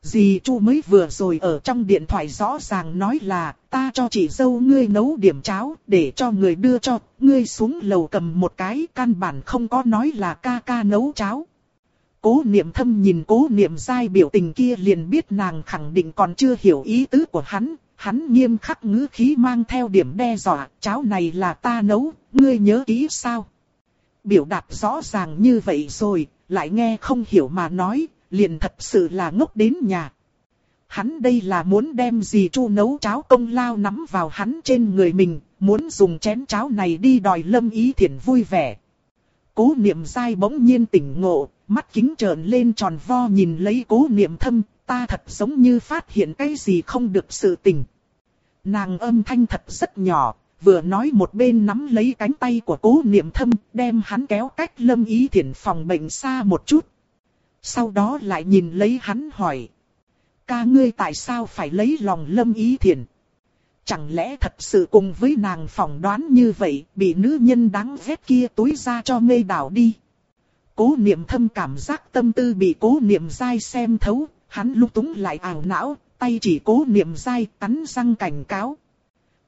Dì Chu mới vừa rồi ở trong điện thoại rõ ràng nói là ta cho chị dâu ngươi nấu điểm cháo để cho người đưa cho, ngươi xuống lầu cầm một cái căn bản không có nói là ca ca nấu cháo. Cố niệm thâm nhìn cố niệm dai biểu tình kia liền biết nàng khẳng định còn chưa hiểu ý tứ của hắn, hắn nghiêm khắc ngữ khí mang theo điểm đe dọa, cháo này là ta nấu, ngươi nhớ kỹ sao? Biểu đạt rõ ràng như vậy rồi, lại nghe không hiểu mà nói, liền thật sự là ngốc đến nhà. Hắn đây là muốn đem gì chu nấu cháo công lao nắm vào hắn trên người mình, muốn dùng chén cháo này đi đòi lâm ý thiện vui vẻ. Cố niệm dai bỗng nhiên tỉnh ngộ, mắt kính trợn lên tròn vo nhìn lấy cố niệm thâm, ta thật giống như phát hiện cái gì không được sự tình. Nàng âm thanh thật rất nhỏ, vừa nói một bên nắm lấy cánh tay của cố niệm thâm, đem hắn kéo cách lâm ý thiện phòng bệnh xa một chút. Sau đó lại nhìn lấy hắn hỏi. Ca ngươi tại sao phải lấy lòng lâm ý thiện? Chẳng lẽ thật sự cùng với nàng phỏng đoán như vậy, bị nữ nhân đáng ghét kia túi ra cho mê đảo đi? Cố niệm thâm cảm giác tâm tư bị cố niệm dai xem thấu, hắn lúc túng lại ảo não, tay chỉ cố niệm dai cắn răng cảnh cáo.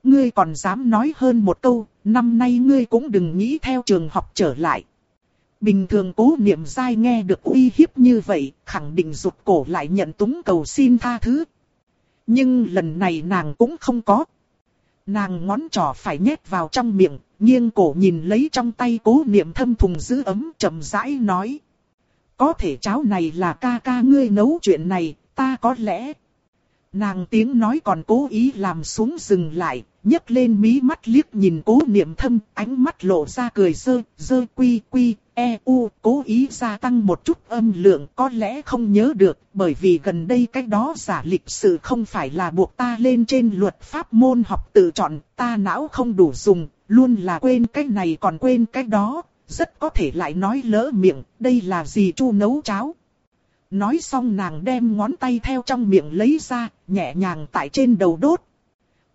Ngươi còn dám nói hơn một câu, năm nay ngươi cũng đừng nghĩ theo trường học trở lại. Bình thường cố niệm dai nghe được uy hiếp như vậy, khẳng định rụt cổ lại nhận túng cầu xin tha thứ. Nhưng lần này nàng cũng không có. Nàng ngón trỏ phải nhét vào trong miệng, nghiêng cổ nhìn lấy trong tay cố niệm thâm thùng giữ ấm chậm rãi nói. Có thể cháo này là ca ca ngươi nấu chuyện này, ta có lẽ. Nàng tiếng nói còn cố ý làm xuống dừng lại, nhấc lên mí mắt liếc nhìn cố niệm thâm, ánh mắt lộ ra cười dơ, dơ quy quy, EU cố ý gia tăng một chút âm lượng có lẽ không nhớ được, bởi vì gần đây cái đó giả lịch sự không phải là buộc ta lên trên luật pháp môn học tự chọn, ta não không đủ dùng, luôn là quên cái này còn quên cái đó, rất có thể lại nói lỡ miệng, đây là gì chu nấu cháo. Nói xong nàng đem ngón tay theo trong miệng lấy ra, nhẹ nhàng tại trên đầu đốt.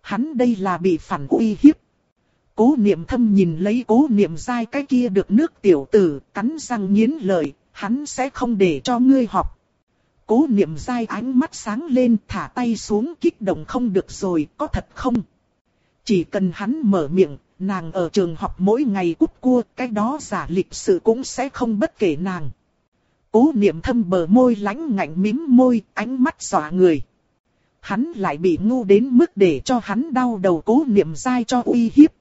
Hắn đây là bị phản uy hiếp. Cố niệm thâm nhìn lấy cố niệm dai cái kia được nước tiểu tử, cắn răng nghiến lợi, hắn sẽ không để cho ngươi học. Cố niệm dai ánh mắt sáng lên thả tay xuống kích động không được rồi, có thật không? Chỉ cần hắn mở miệng, nàng ở trường học mỗi ngày cút cua, cái đó giả lịch sự cũng sẽ không bất kể nàng. Cố niệm thâm bờ môi lánh ngạnh mím môi, ánh mắt dọa người. Hắn lại bị ngu đến mức để cho hắn đau đầu cố niệm dai cho uy hiếp.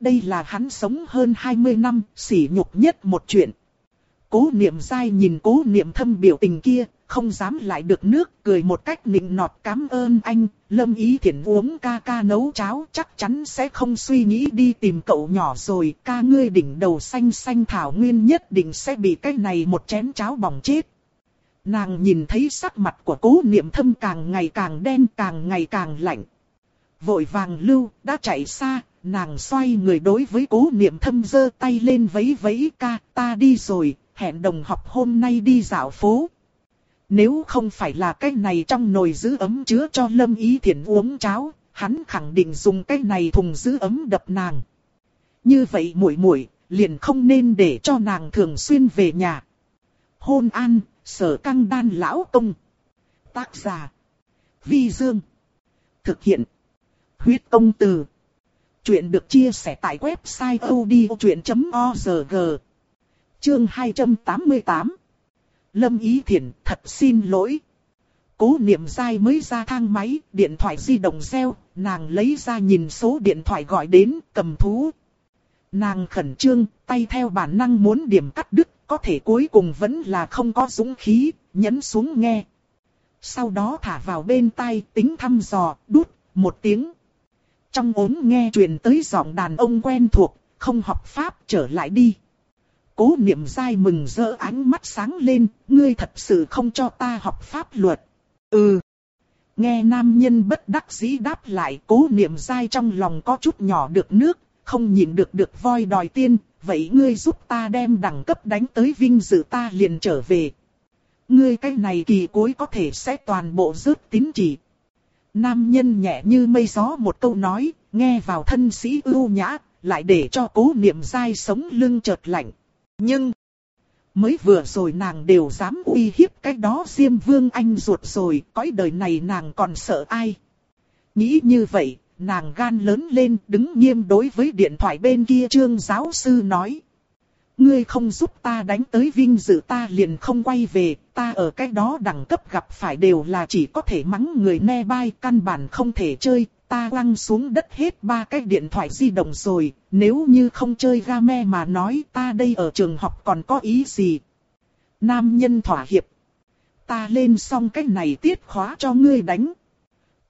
Đây là hắn sống hơn 20 năm, sỉ nhục nhất một chuyện. Cố niệm dai nhìn cố niệm thâm biểu tình kia, không dám lại được nước, cười một cách nịnh nọt cảm ơn anh, lâm ý thiện uống ca ca nấu cháo chắc chắn sẽ không suy nghĩ đi tìm cậu nhỏ rồi, ca ngươi đỉnh đầu xanh xanh thảo nguyên nhất định sẽ bị cái này một chén cháo bỏng chết. Nàng nhìn thấy sắc mặt của cố niệm thâm càng ngày càng đen càng ngày càng lạnh. Vội vàng lưu, đã chạy xa, nàng xoay người đối với cố niệm thâm giơ tay lên vấy vấy ca, ta đi rồi, hẹn đồng học hôm nay đi dạo phố. Nếu không phải là cái này trong nồi giữ ấm chứa cho Lâm Ý Thiển uống cháo, hắn khẳng định dùng cái này thùng giữ ấm đập nàng. Như vậy muội muội liền không nên để cho nàng thường xuyên về nhà. Hôn an, sở căng đan lão công. Tác giả. Vi Dương. Thực hiện. Huyết công từ. Chuyện được chia sẻ tại website odchuyện.org. Chương 288 Lâm Ý Thiển thật xin lỗi. Cố niệm dai mới ra thang máy, điện thoại di động reo, nàng lấy ra nhìn số điện thoại gọi đến, cầm thú. Nàng khẩn trương, tay theo bản năng muốn điểm cắt đứt, có thể cuối cùng vẫn là không có dũng khí, nhấn xuống nghe. Sau đó thả vào bên tai, tính thăm dò, đút, một tiếng. Trong ốm nghe truyền tới giọng đàn ông quen thuộc, không học pháp trở lại đi. Cố niệm dai mừng rỡ ánh mắt sáng lên, ngươi thật sự không cho ta học pháp luật. Ừ. Nghe nam nhân bất đắc dĩ đáp lại cố niệm dai trong lòng có chút nhỏ được nước, không nhịn được được voi đòi tiên, vậy ngươi giúp ta đem đẳng cấp đánh tới vinh dự ta liền trở về. Ngươi cái này kỳ cuối có thể sẽ toàn bộ rớt tín chỉ. Nam nhân nhẹ như mây gió một câu nói, nghe vào thân sĩ ưu nhã, lại để cho cố niệm dai sống lưng chợt lạnh. Nhưng, Mới vừa rồi nàng đều dám uy hiếp cái đó Diêm Vương Anh ruột rồi, cõi đời này nàng còn sợ ai. Nghĩ như vậy, nàng gan lớn lên đứng nghiêm đối với điện thoại bên kia trương giáo sư nói. Ngươi không giúp ta đánh tới vinh dự ta liền không quay về, ta ở cái đó đẳng cấp gặp phải đều là chỉ có thể mắng người ne bai, căn bản không thể chơi, ta quăng xuống đất hết ba cái điện thoại di động rồi, nếu như không chơi game mà nói ta đây ở trường học còn có ý gì. Nam nhân thỏa hiệp. Ta lên xong cái này tiết khóa cho ngươi đánh.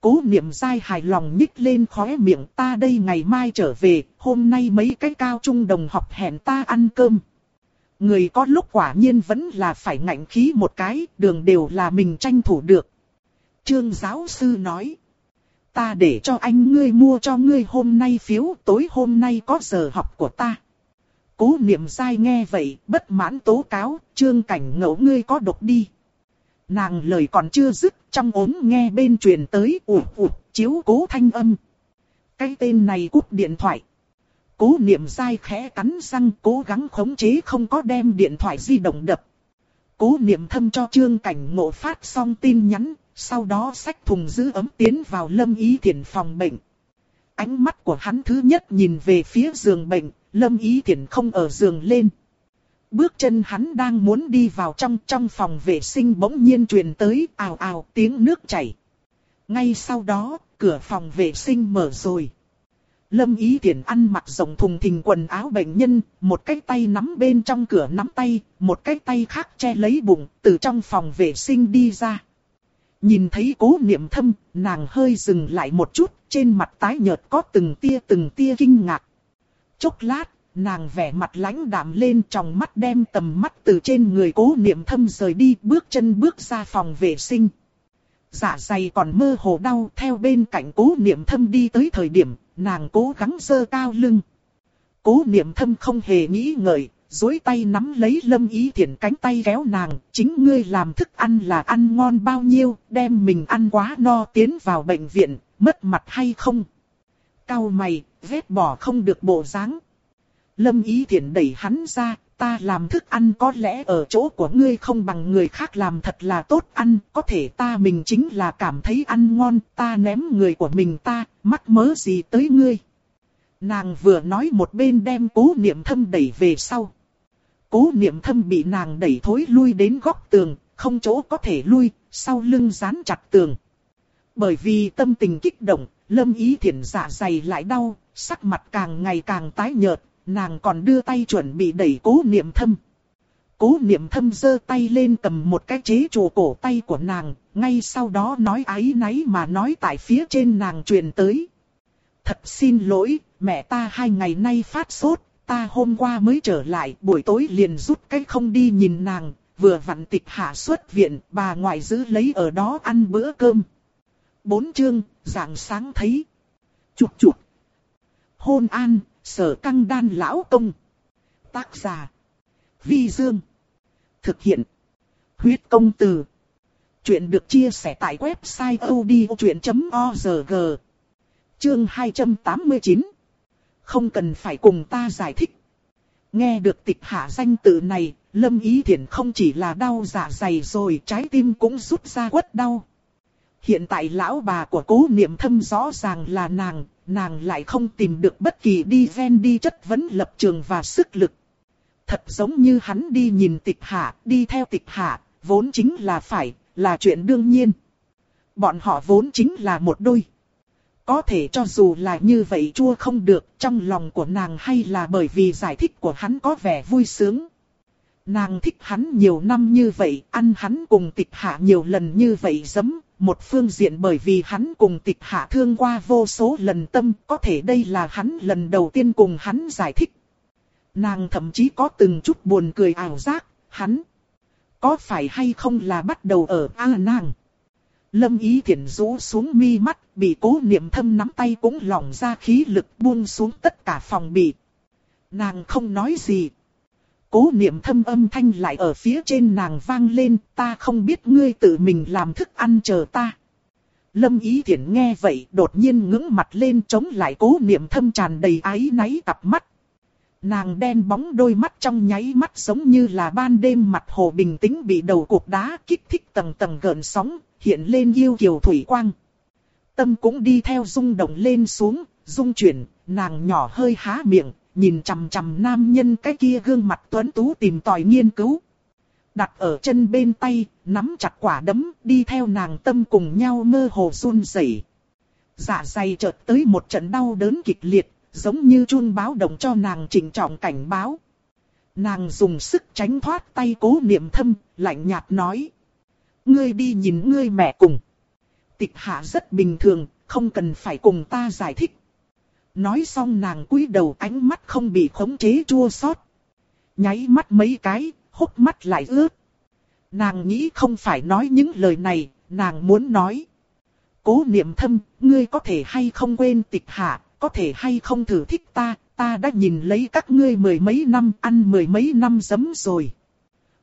Cố niệm dai hài lòng nhích lên khóe miệng ta đây ngày mai trở về, hôm nay mấy cái cao trung đồng học hẹn ta ăn cơm. Người có lúc quả nhiên vẫn là phải ngạnh khí một cái, đường đều là mình tranh thủ được. Trương giáo sư nói. Ta để cho anh ngươi mua cho ngươi hôm nay phiếu, tối hôm nay có giờ học của ta. Cố niệm dai nghe vậy, bất mãn tố cáo, trương cảnh ngẫu ngươi có độc đi. Nàng lời còn chưa dứt, trong ốm nghe bên truyền tới ủ ủ, chiếu cố thanh âm. Cái tên này cúp điện thoại. Cố niệm dai khẽ cắn răng cố gắng khống chế không có đem điện thoại di động đập. Cố niệm thâm cho trương cảnh ngộ phát xong tin nhắn, sau đó xách thùng giữ ấm tiến vào lâm ý thiền phòng bệnh. Ánh mắt của hắn thứ nhất nhìn về phía giường bệnh, lâm ý thiền không ở giường lên. Bước chân hắn đang muốn đi vào trong trong phòng vệ sinh bỗng nhiên truyền tới ào ào tiếng nước chảy. Ngay sau đó, cửa phòng vệ sinh mở rồi. Lâm Ý Tiễn ăn mặc rộng thùng thình quần áo bệnh nhân, một cái tay nắm bên trong cửa nắm tay, một cái tay khác che lấy bụng, từ trong phòng vệ sinh đi ra. Nhìn thấy cố niệm thâm, nàng hơi dừng lại một chút, trên mặt tái nhợt có từng tia từng tia kinh ngạc. Chốc lát, nàng vẻ mặt lãnh đạm lên trong mắt đem tầm mắt từ trên người cố niệm thâm rời đi bước chân bước ra phòng vệ sinh. Giả dạ dày còn mơ hồ đau theo bên cạnh cố niệm thâm đi tới thời điểm, nàng cố gắng dơ cao lưng. Cố niệm thâm không hề nghĩ ngợi, dối tay nắm lấy lâm ý thiện cánh tay kéo nàng, chính ngươi làm thức ăn là ăn ngon bao nhiêu, đem mình ăn quá no tiến vào bệnh viện, mất mặt hay không? Cao mày, vết bỏ không được bộ dáng. Lâm ý thiển đẩy hắn ra, ta làm thức ăn có lẽ ở chỗ của ngươi không bằng người khác làm thật là tốt ăn, có thể ta mình chính là cảm thấy ăn ngon, ta ném người của mình ta, mắc mớ gì tới ngươi. Nàng vừa nói một bên đem cố niệm thâm đẩy về sau. Cố niệm thâm bị nàng đẩy thối lui đến góc tường, không chỗ có thể lui, sau lưng dán chặt tường. Bởi vì tâm tình kích động, lâm ý thiện dạ dày lại đau, sắc mặt càng ngày càng tái nhợt, nàng còn đưa tay chuẩn bị đẩy cố niệm thâm. Cố niệm thâm giơ tay lên cầm một cái chế chùa cổ tay của nàng, ngay sau đó nói ái náy mà nói tại phía trên nàng truyền tới. Thật xin lỗi, mẹ ta hai ngày nay phát sốt, ta hôm qua mới trở lại, buổi tối liền rút cái không đi nhìn nàng, vừa vặn tịch hạ xuất viện, bà ngoại giữ lấy ở đó ăn bữa cơm. Bốn chương, dạng sáng thấy. Chụp chụp. Hôn an, Sở căng đan lão công. Tác giả. Vi Dương. Thực hiện. Huyết công từ. Chuyện được chia sẻ tại website odchuyện.org. Chương 289. Không cần phải cùng ta giải thích. Nghe được tịch hạ danh tự này, Lâm Ý Thiển không chỉ là đau dạ dày rồi, trái tim cũng rút ra quất đau. Hiện tại lão bà của cố niệm thâm rõ ràng là nàng, nàng lại không tìm được bất kỳ đi ven đi chất vấn lập trường và sức lực. Thật giống như hắn đi nhìn tịch hạ, đi theo tịch hạ, vốn chính là phải, là chuyện đương nhiên. Bọn họ vốn chính là một đôi. Có thể cho dù là như vậy chua không được, trong lòng của nàng hay là bởi vì giải thích của hắn có vẻ vui sướng. Nàng thích hắn nhiều năm như vậy, ăn hắn cùng tịch hạ nhiều lần như vậy giấm, một phương diện bởi vì hắn cùng tịch hạ thương qua vô số lần tâm, có thể đây là hắn lần đầu tiên cùng hắn giải thích. Nàng thậm chí có từng chút buồn cười ảo giác, hắn có phải hay không là bắt đầu ở A nàng. Lâm ý thiện rũ xuống mi mắt, bị cố niệm thâm nắm tay cũng lỏng ra khí lực buông xuống tất cả phòng bị. Nàng không nói gì. Cố niệm thâm âm thanh lại ở phía trên nàng vang lên, ta không biết ngươi tự mình làm thức ăn chờ ta. Lâm Ý Thiển nghe vậy đột nhiên ngưỡng mặt lên chống lại cố niệm thâm tràn đầy ái náy cặp mắt. Nàng đen bóng đôi mắt trong nháy mắt giống như là ban đêm mặt hồ bình tĩnh bị đầu cục đá kích thích tầng tầng gợn sóng, hiện lên yêu kiều thủy quang. Tâm cũng đi theo rung động lên xuống, rung chuyển, nàng nhỏ hơi há miệng, nhìn chằm chằm nam nhân cái kia gương mặt tuấn tú tìm tòi nghiên cứu. Đặt ở chân bên tay, nắm chặt quả đấm, đi theo nàng tâm cùng nhau mơ hồ run rẩy. Dạ dày chợt tới một trận đau đớn kịch liệt, giống như chun báo động cho nàng chỉnh trọng cảnh báo. Nàng dùng sức tránh thoát tay cố niệm thâm, lạnh nhạt nói. Ngươi đi nhìn ngươi mẹ cùng. Tịch hạ rất bình thường, không cần phải cùng ta giải thích. Nói xong nàng cúi đầu ánh mắt không bị khống chế chua xót. Nháy mắt mấy cái, hốc mắt lại ướt. Nàng nghĩ không phải nói những lời này, nàng muốn nói. Cố niệm thâm, ngươi có thể hay không quên tịch hạ, có thể hay không thử thích ta, ta đã nhìn lấy các ngươi mười mấy năm, ăn mười mấy năm giấm rồi.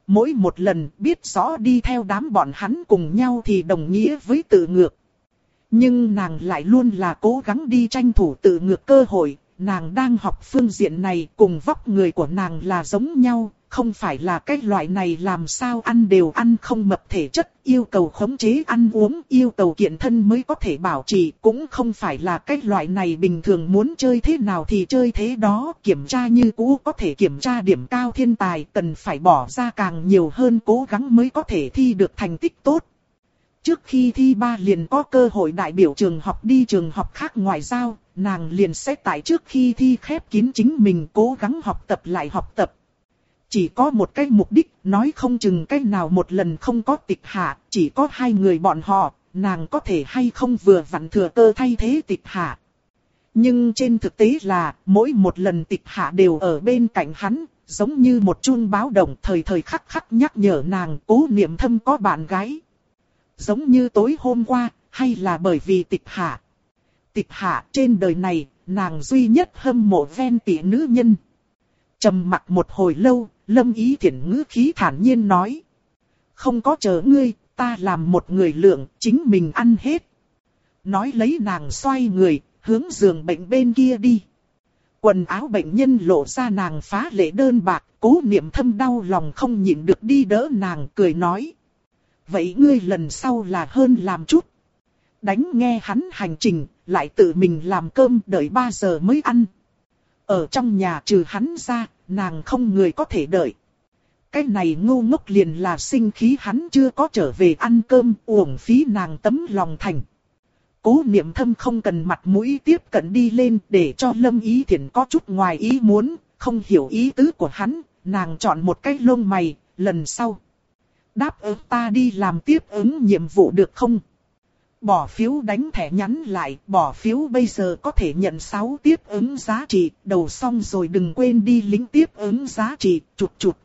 Mỗi một lần biết rõ đi theo đám bọn hắn cùng nhau thì đồng nghĩa với tự ngược. Nhưng nàng lại luôn là cố gắng đi tranh thủ tự ngược cơ hội, nàng đang học phương diện này cùng vóc người của nàng là giống nhau, không phải là cái loại này làm sao ăn đều ăn không mập thể chất, yêu cầu khống chế ăn uống, yêu cầu kiện thân mới có thể bảo trì, cũng không phải là cái loại này bình thường muốn chơi thế nào thì chơi thế đó, kiểm tra như cũ có thể kiểm tra điểm cao thiên tài, cần phải bỏ ra càng nhiều hơn cố gắng mới có thể thi được thành tích tốt. Trước khi thi ba liền có cơ hội đại biểu trường học đi trường học khác ngoại giao, nàng liền sẽ tại trước khi thi khép kín chính mình cố gắng học tập lại học tập. Chỉ có một cái mục đích, nói không chừng cái nào một lần không có tịch hạ, chỉ có hai người bọn họ, nàng có thể hay không vừa vặn thừa cơ thay thế tịch hạ. Nhưng trên thực tế là, mỗi một lần tịch hạ đều ở bên cạnh hắn, giống như một chuông báo động thời thời khắc khắc nhắc nhở nàng cố niệm thâm có bạn gái. Giống như tối hôm qua, hay là bởi vì tịch hạ. Tịch hạ trên đời này, nàng duy nhất hâm mộ ven tỷ nữ nhân. trầm mặc một hồi lâu, lâm ý thiện ngữ khí thản nhiên nói. Không có chờ ngươi, ta làm một người lượng, chính mình ăn hết. Nói lấy nàng xoay người, hướng giường bệnh bên kia đi. Quần áo bệnh nhân lộ ra nàng phá lệ đơn bạc, cố niệm thâm đau lòng không nhịn được đi đỡ nàng cười nói. Vậy ngươi lần sau là hơn làm chút. Đánh nghe hắn hành trình, lại tự mình làm cơm đợi 3 giờ mới ăn. Ở trong nhà trừ hắn ra, nàng không người có thể đợi. Cái này ngu ngốc liền là sinh khí hắn chưa có trở về ăn cơm, uổng phí nàng tấm lòng thành. Cố niệm thâm không cần mặt mũi tiếp cận đi lên để cho lâm ý thiện có chút ngoài ý muốn, không hiểu ý tứ của hắn, nàng chọn một cái lông mày, lần sau. Đáp ứng ta đi làm tiếp ứng nhiệm vụ được không? Bỏ phiếu đánh thẻ nhắn lại, bỏ phiếu bây giờ có thể nhận 6 tiếp ứng giá trị, đầu xong rồi đừng quên đi lính tiếp ứng giá trị, chụt chụt